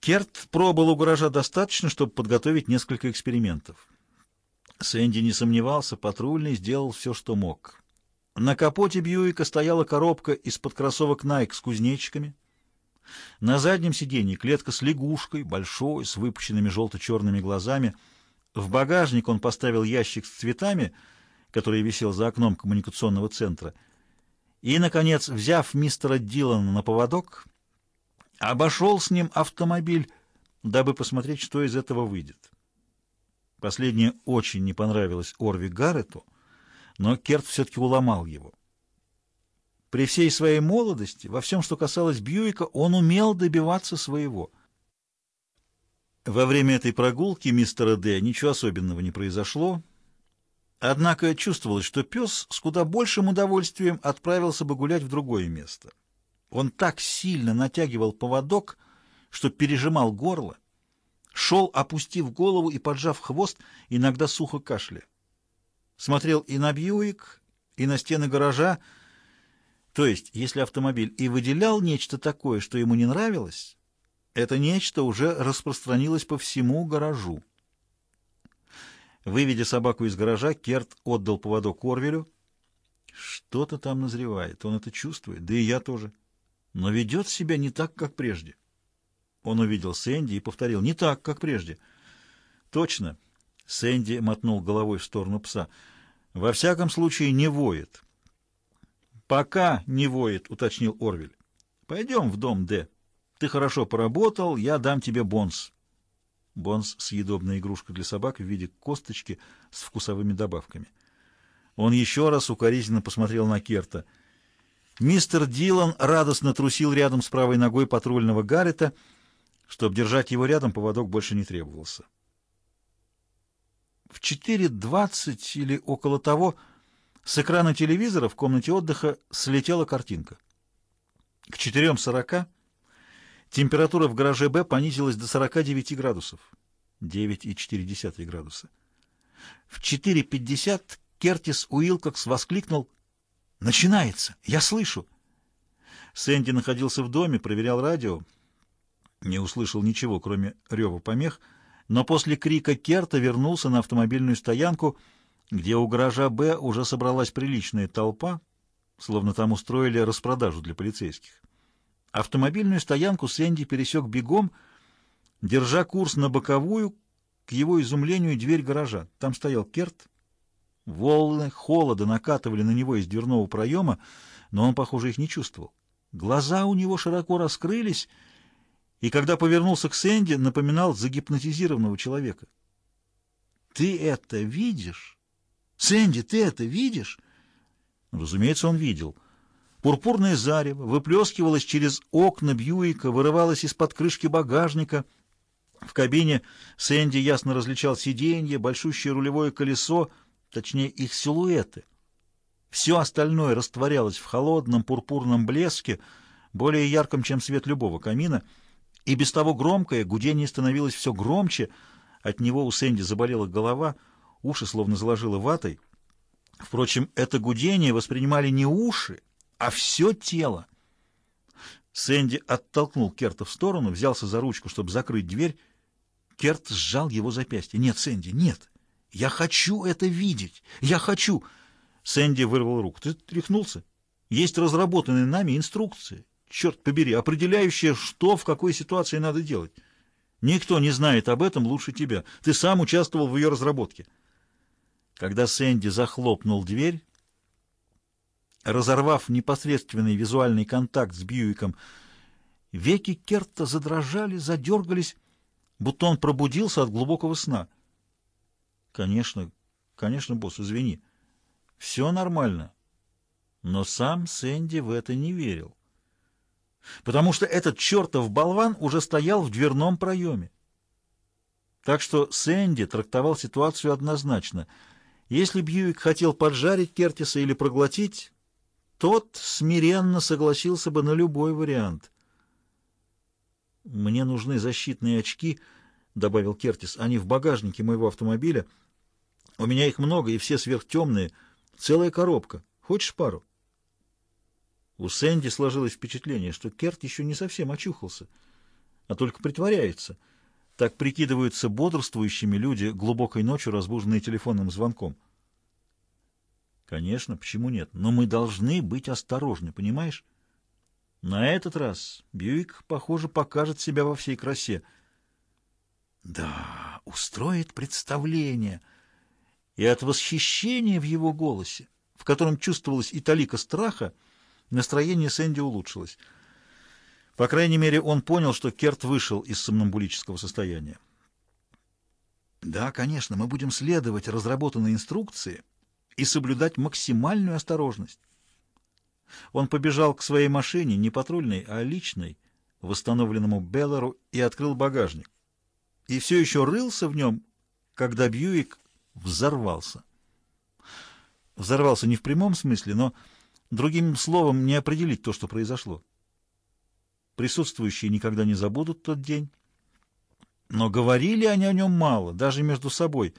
Керт пробыл у гаража достаточно, чтобы подготовить несколько экспериментов. Сэнди не сомневался, патрульный сделал все, что мог. На капоте Бьюика стояла коробка из-под кроссовок Nike с кузнечиками. На заднем сиденье клетка с лягушкой, большой, с выпущенными желто-черными глазами. В багажник он поставил ящик с цветами, который висел за окном коммуникационного центра. И, наконец, взяв мистера Дилана на поводок, обошел с ним автомобиль, дабы посмотреть, что из этого выйдет. Последнее очень не понравилось Орви Гаррету, но Керт все-таки уломал его. При всей своей молодости, во всем, что касалось Бьюика, он умел добиваться своего. Во время этой прогулки мистера Д. ничего особенного не произошло, однако чувствовалось, что пес с куда большим удовольствием отправился бы гулять в другое место. Он так сильно натягивал поводок, что пережимал горло, шел, опустив голову и поджав хвост, иногда сухо кашля. Смотрел и на Бьюик, и на стены гаража, то есть, если автомобиль и выделял нечто такое, что ему не нравилось, это нечто уже распространилось по всему гаражу. Выведя собаку из гаража, Керт отдал поводок Орвелю. Что-то там назревает, он это чувствует, да и я тоже но ведет себя не так, как прежде. Он увидел Сэнди и повторил «не так, как прежде». «Точно», — Сэнди мотнул головой в сторону пса, — «во всяком случае не воет». «Пока не воет», — уточнил Орвель. «Пойдем в дом, Д. Ты хорошо поработал, я дам тебе бонс». Бонс — съедобная игрушка для собак в виде косточки с вкусовыми добавками. Он еще раз укоризненно посмотрел на Керта — Мистер Дилан радостно трусил рядом с правой ногой патрульного Гаррета. Чтобы держать его рядом, поводок больше не требовался. В 4.20 или около того с экрана телевизора в комнате отдыха слетела картинка. К 4.40 температура в гараже «Б» понизилась до 49 градусов, 9,4 градуса. В 4.50 Кертис Уилкокс воскликнул Начинается! Я слышу!» Сэнди находился в доме, проверял радио. Не услышал ничего, кроме рева помех, но после крика Керта вернулся на автомобильную стоянку, где у гаража «Б» уже собралась приличная толпа, словно там устроили распродажу для полицейских. Автомобильную стоянку Сэнди пересек бегом, держа курс на боковую, к его изумлению, дверь гаража. Там стоял Керт, Волны холода накатывали на него из дверного проема, но он, похоже, их не чувствовал. Глаза у него широко раскрылись, и когда повернулся к Сэнди, напоминал загипнотизированного человека. «Ты это видишь? Сэнди, ты это видишь?» Разумеется, он видел. Пурпурное зарево выплескивалось через окна Бьюика, вырывалось из-под крышки багажника. В кабине Сэнди ясно различал сиденье, большущее рулевое колесо, точнее их силуэты. Все остальное растворялось в холодном пурпурном блеске, более ярком, чем свет любого камина, и без того громкое гудение становилось все громче, от него у Сэнди заболела голова, уши словно заложило ватой. Впрочем, это гудение воспринимали не уши, а все тело. Сэнди оттолкнул Керта в сторону, взялся за ручку, чтобы закрыть дверь. Керт сжал его запястье. «Нет, Сэнди, нет!» Я хочу это видеть! Я хочу!» Сэнди вырвал руку. «Ты тряхнулся? Есть разработанные нами инструкции, черт побери, определяющие, что в какой ситуации надо делать. Никто не знает об этом лучше тебя. Ты сам участвовал в ее разработке». Когда Сэнди захлопнул дверь, разорвав непосредственный визуальный контакт с Бьюиком, веки Керта задрожали, задергались, будто он пробудился от глубокого сна — Конечно, конечно, босс, извини. Все нормально. Но сам Сэнди в это не верил. Потому что этот чертов болван уже стоял в дверном проеме. Так что Сэнди трактовал ситуацию однозначно. Если Бьюик хотел поджарить Кертиса или проглотить, тот смиренно согласился бы на любой вариант. «Мне нужны защитные очки», — добавил Кертис. «Они в багажнике моего автомобиля». У меня их много, и все сверхтемные. Целая коробка. Хочешь пару?» У Сэнди сложилось впечатление, что Керт еще не совсем очухался. а только притворяется. Так прикидываются бодрствующими люди, глубокой ночью разбуженные телефонным звонком. Конечно, почему нет? Но мы должны быть осторожны, понимаешь? На этот раз Бьюик, похоже, покажет себя во всей красе. Да, устроит представление. И от восхищения в его голосе, в котором чувствовалась и талика страха, настроение Сэнди улучшилось. По крайней мере, он понял, что Керт вышел из сомнамбулического состояния. Да, конечно, мы будем следовать разработанной инструкции и соблюдать максимальную осторожность. Он побежал к своей машине, не патрульной, а личной, восстановленному Беллару, и открыл багажник. И все еще рылся в нем, когда Бьюик взорвался. Взорвался не в прямом смысле, но другим словом не определить то, что произошло. Присутствующие никогда не забудут тот день. Но говорили они о нем мало, даже между собой,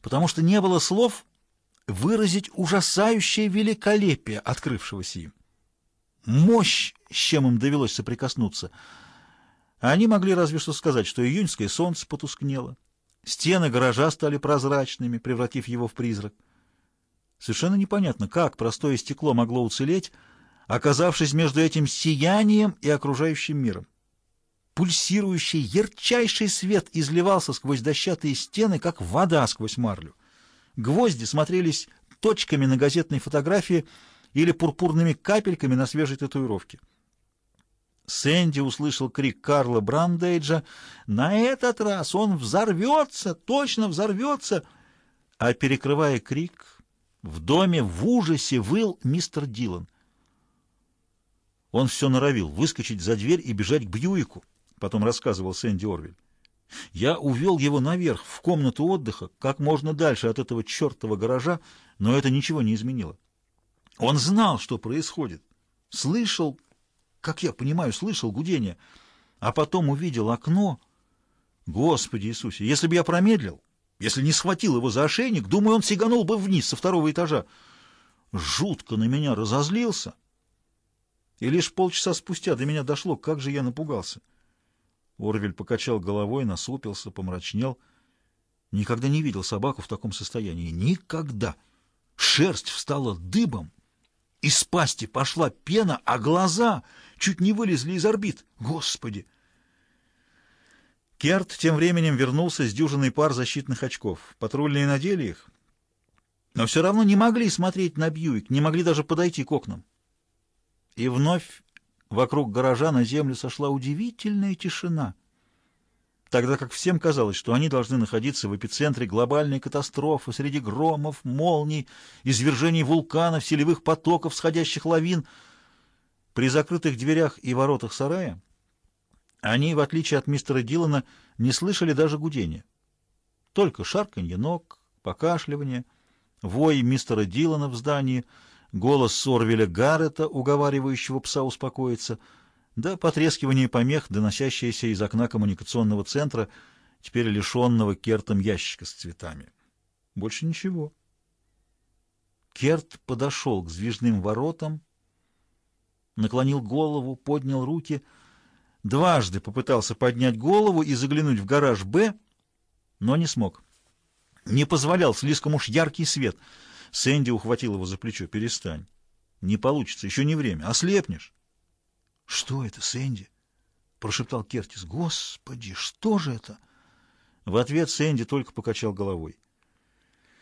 потому что не было слов выразить ужасающее великолепие открывшегося им. Мощь, с чем им довелось соприкоснуться. Они могли разве что сказать, что июньское солнце потускнело, стены гаража стали прозрачными, превратив его в призрак. Совершенно непонятно, как простое стекло могло уцелеть, оказавшись между этим сиянием и окружающим миром. Пульсирующий, ярчайший свет изливался сквозь дощатые стены, как вода сквозь марлю. Гвозди смотрелись точками на газетной фотографии или пурпурными капельками на свежей татуировке. Сэнди услышал крик Карла Брандейджа. «На этот раз он взорвется! Точно взорвется!» А перекрывая крик, в доме в ужасе выл мистер Дилан. Он все норовил выскочить за дверь и бежать к Бьюику, потом рассказывал Сэнди Орвиль. Я увел его наверх, в комнату отдыха, как можно дальше от этого чертова гаража, но это ничего не изменило. Он знал, что происходит. Слышал, как я понимаю, слышал гудение, а потом увидел окно. Господи Иисусе, если бы я промедлил, если не схватил его за ошейник, думаю, он сиганул бы вниз со второго этажа. Жутко на меня разозлился. И лишь полчаса спустя до меня дошло, как же я напугался. Орвель покачал головой, насупился, помрачнел. Никогда не видел собаку в таком состоянии. Никогда! Шерсть встала дыбом, из пасти пошла пена, а глаза чуть не вылезли из орбит. Господи! Керт тем временем вернулся с дюжиной пар защитных очков. Патрульные надели их, но все равно не могли смотреть на Бьюик, не могли даже подойти к окнам. И вновь Вокруг гаража на землю сошла удивительная тишина, тогда как всем казалось, что они должны находиться в эпицентре глобальной катастрофы, среди громов, молний, извержений вулканов, селевых потоков, сходящих лавин. При закрытых дверях и воротах сарая они, в отличие от мистера Дилана, не слышали даже гудения. Только шарканье ног, покашливание, вой мистера Дилана в здании — голос Сорвеля Гаррета, уговаривающего пса успокоиться, да потрескивание помех, доносящееся из окна коммуникационного центра, теперь лишенного Кертом ящика с цветами. Больше ничего. Керт подошел к сдвижным воротам, наклонил голову, поднял руки, дважды попытался поднять голову и заглянуть в гараж «Б», но не смог. Не позволял слишком уж яркий свет — Сэнди ухватил его за плечо. «Перестань. Не получится. Еще не время. Ослепнешь». «Что это, Сэнди?» — прошептал Кертис. «Господи, что же это?» В ответ Сэнди только покачал головой.